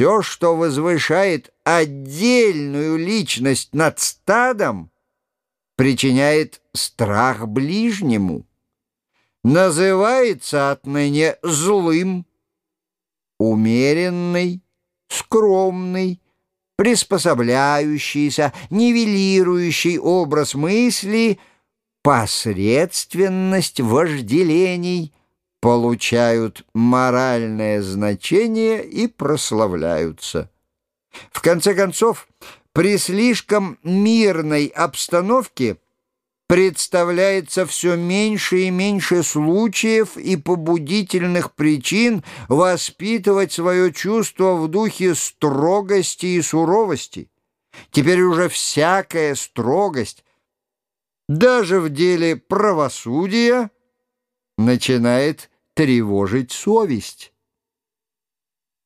Все, что возвышает отдельную личность над стадом, причиняет страх ближнему, называется отныне злым, умеренный, скромный, приспособляющийся, нивелирующий образ мысли, посредственность вожделений получают моральное значение и прославляются. В конце концов, при слишком мирной обстановке представляется все меньше и меньше случаев и побудительных причин воспитывать свое чувство в духе строгости и суровости. Теперь уже всякая строгость, даже в деле правосудия, начинает тревожить совесть.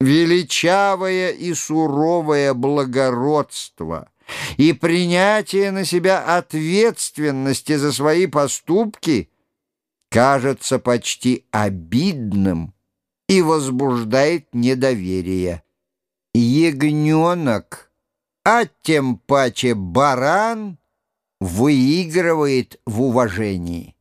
Величавое и суровое благородство — и принятие на себя ответственности за свои поступки кажется почти обидным и возбуждает недоверие. Ягненок, а тем паче баран, выигрывает в уважении.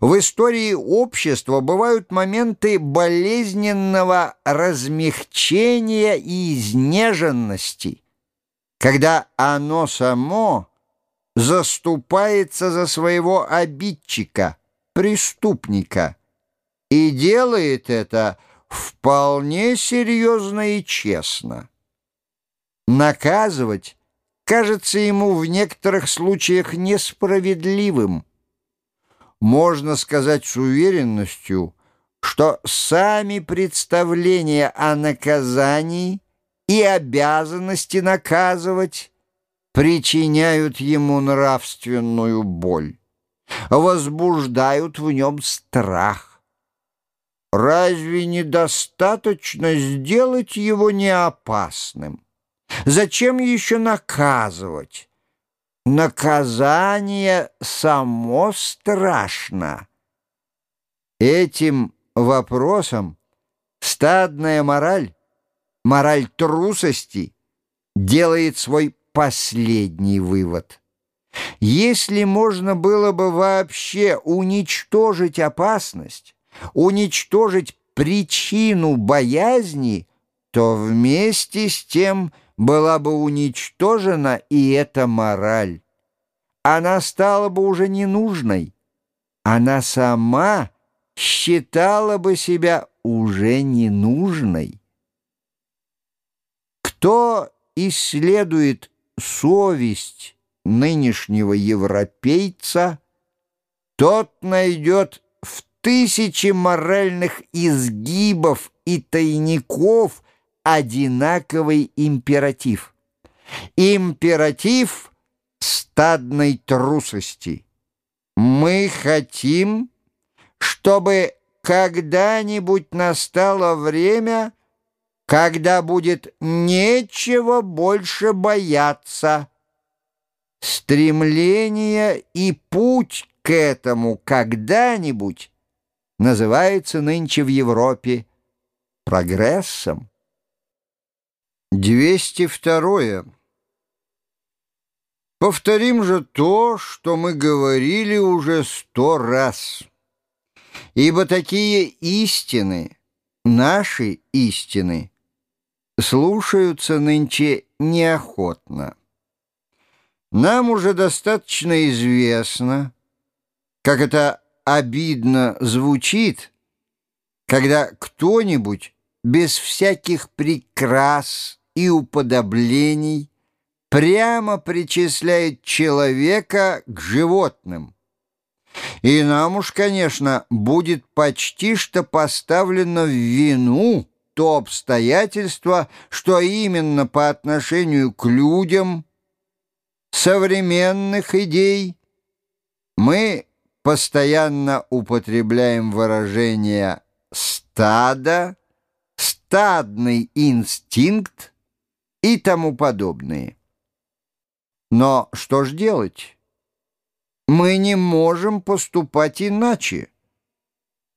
В истории общества бывают моменты болезненного размягчения и изнеженности, когда оно само заступается за своего обидчика, преступника, и делает это вполне серьезно и честно. Наказывать кажется ему в некоторых случаях несправедливым. Можно сказать с уверенностью, что сами представления о наказании – и обязанности наказывать причиняют ему нравственную боль, возбуждают в нем страх. Разве недостаточно сделать его неопасным? Зачем еще наказывать? Наказание само страшно. Этим вопросом стадная мораль мораль трусости делает свой последний вывод. Если можно было бы вообще уничтожить опасность, уничтожить причину боязни, то вместе с тем была бы уничтожена и эта мораль. Она стала бы уже ненужной. Она сама считала бы себя уже ненужной. Кто исследует совесть нынешнего европейца, тот найдет в тысячи моральных изгибов и тайников одинаковый императив. Императив стадной трусости. Мы хотим, чтобы когда-нибудь настало время, когда будет нечего больше бояться. Стремление и путь к этому когда-нибудь называется нынче в Европе прогрессом. 202. Повторим же то, что мы говорили уже сто раз. Ибо такие истины, наши истины, слушаются нынче неохотно. Нам уже достаточно известно, как это обидно звучит, когда кто-нибудь без всяких прикрас и уподоблений прямо причисляет человека к животным. И нам уж, конечно, будет почти что поставлено в вину то обстоятельство, что именно по отношению к людям современных идей мы постоянно употребляем выражение «стадо», «стадный инстинкт» и тому подобные. Но что ж делать? Мы не можем поступать иначе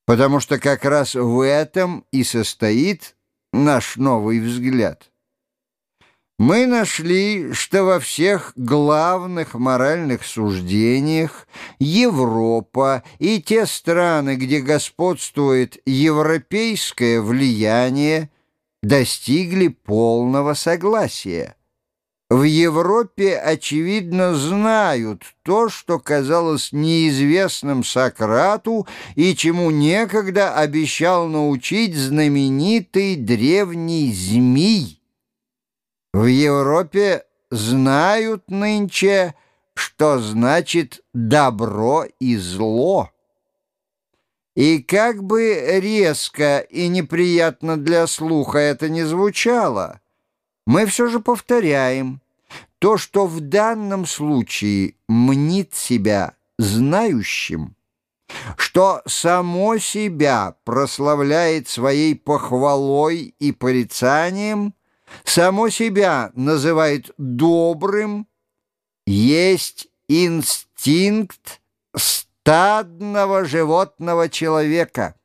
потому что как раз в этом и состоит наш новый взгляд. Мы нашли, что во всех главных моральных суждениях Европа и те страны, где господствует европейское влияние, достигли полного согласия. В Европе, очевидно, знают то, что казалось неизвестным Сократу и чему некогда обещал научить знаменитый древний змей. В Европе знают нынче, что значит добро и зло. И как бы резко и неприятно для слуха это не звучало, мы все же повторяем, то, что в данном случае мнит себя знающим, что само себя прославляет своей похвалой и порицанием, само себя называет добрым, есть инстинкт стадного животного человека.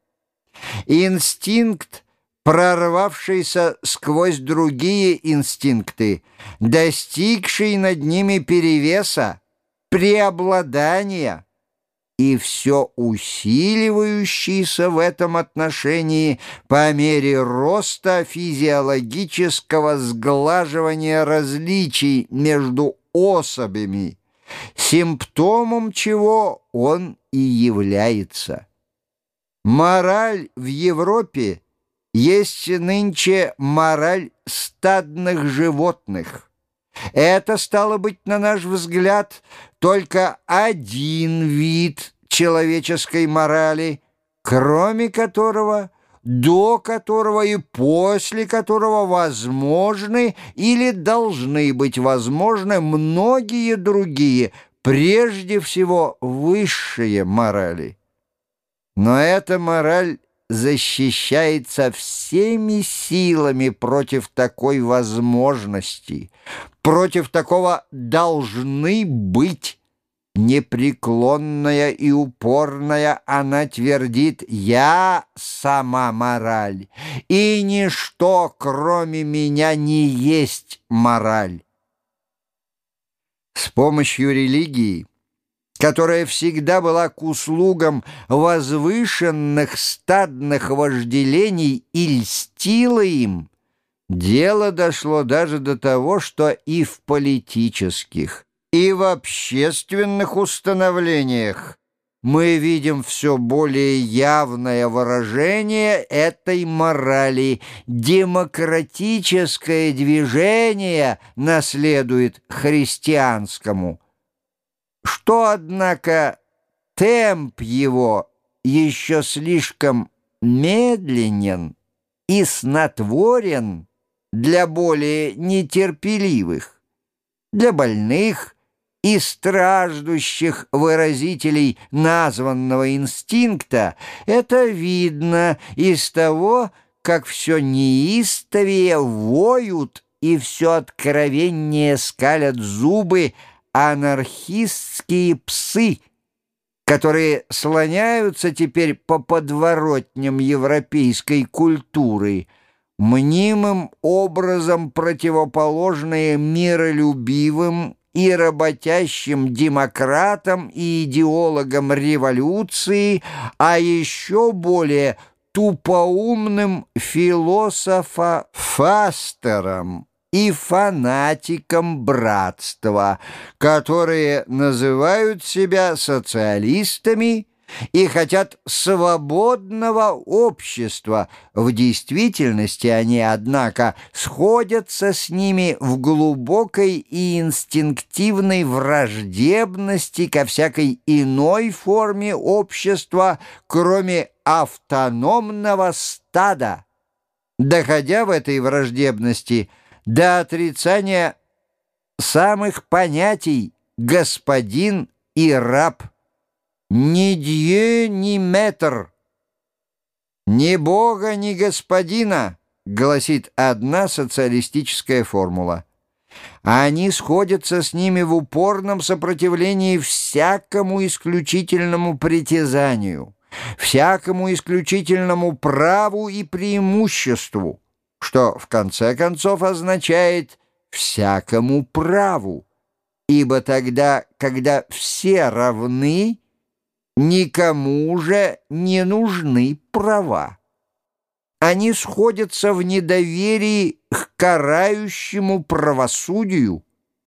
Инстинкт, прорвавшийся сквозь другие инстинкты, достигший над ними перевеса, преобладания и все усиливающийся в этом отношении по мере роста физиологического сглаживания различий между особями, симптомом чего он и является. Мораль в Европе есть нынче мораль стадных животных. Это, стало быть, на наш взгляд, только один вид человеческой морали, кроме которого, до которого и после которого возможны или должны быть возможны многие другие, прежде всего высшие морали. Но эта мораль защищается всеми силами против такой возможности, против такого «должны быть». Непреклонная и упорная она твердит «Я сама мораль, и ничто, кроме меня, не есть мораль». С помощью религии которая всегда была к услугам возвышенных стадных вожделений и льстила им, дело дошло даже до того, что и в политических, и в общественных установлениях мы видим все более явное выражение этой морали. Демократическое движение наследует христианскому – что, однако, темп его еще слишком медленен и снотворен для более нетерпеливых, для больных и страждущих выразителей названного инстинкта, это видно из того, как все неистовее воют и все откровеннее скалят зубы анархистские псы, которые слоняются теперь по подворотням европейской культуры, мнимым образом противоположные миролюбивым и работящим демократам и идеологам революции, а еще более тупоумным философа-фастерам и фанатикам братства, которые называют себя социалистами и хотят свободного общества. В действительности они, однако, сходятся с ними в глубокой и инстинктивной враждебности ко всякой иной форме общества, кроме автономного стада. Доходя в этой враждебности – до отрицания самых понятий «господин» и «раб». Ни дье, ни метр. Ни бога, ни господина, гласит одна социалистическая формула. Они сходятся с ними в упорном сопротивлении всякому исключительному притязанию, всякому исключительному праву и преимуществу. что в конце концов означает «всякому праву», ибо тогда, когда все равны, никому уже не нужны права. Они сходятся в недоверии к карающему правосудию,